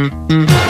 Mm-hmm. mm-hmm.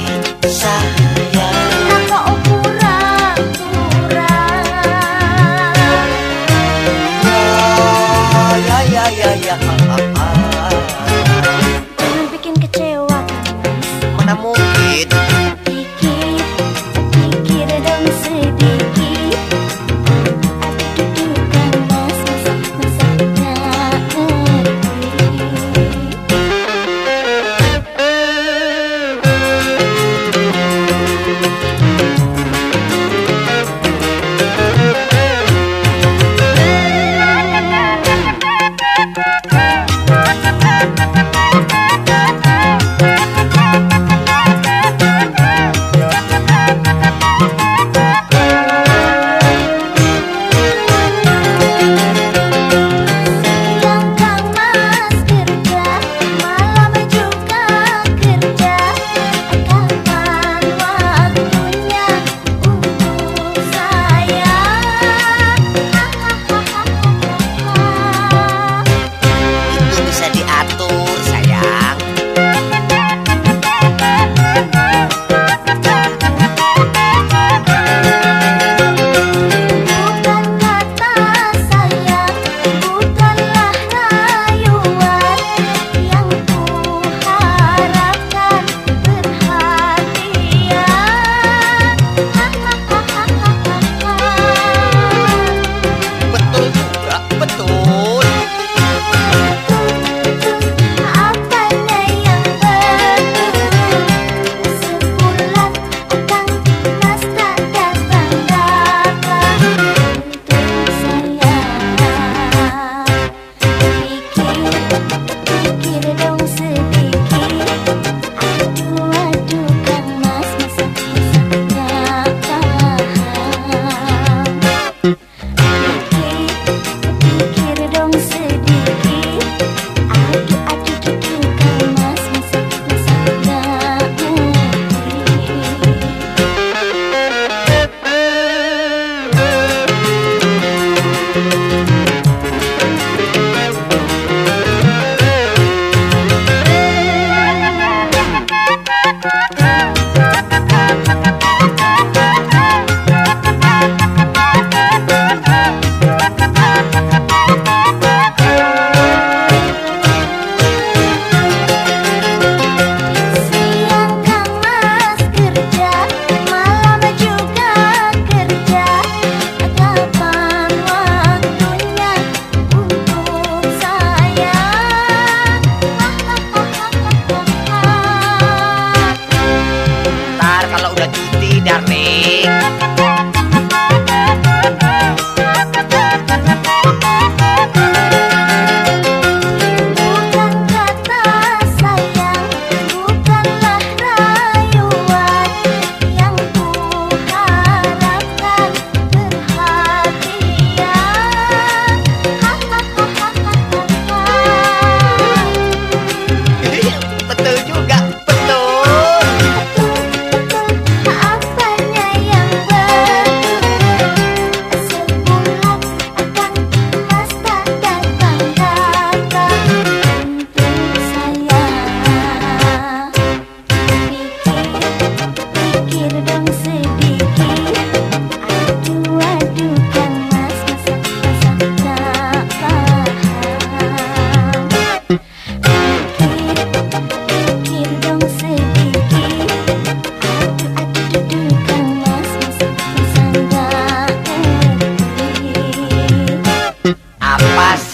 udah cuti darling. paz.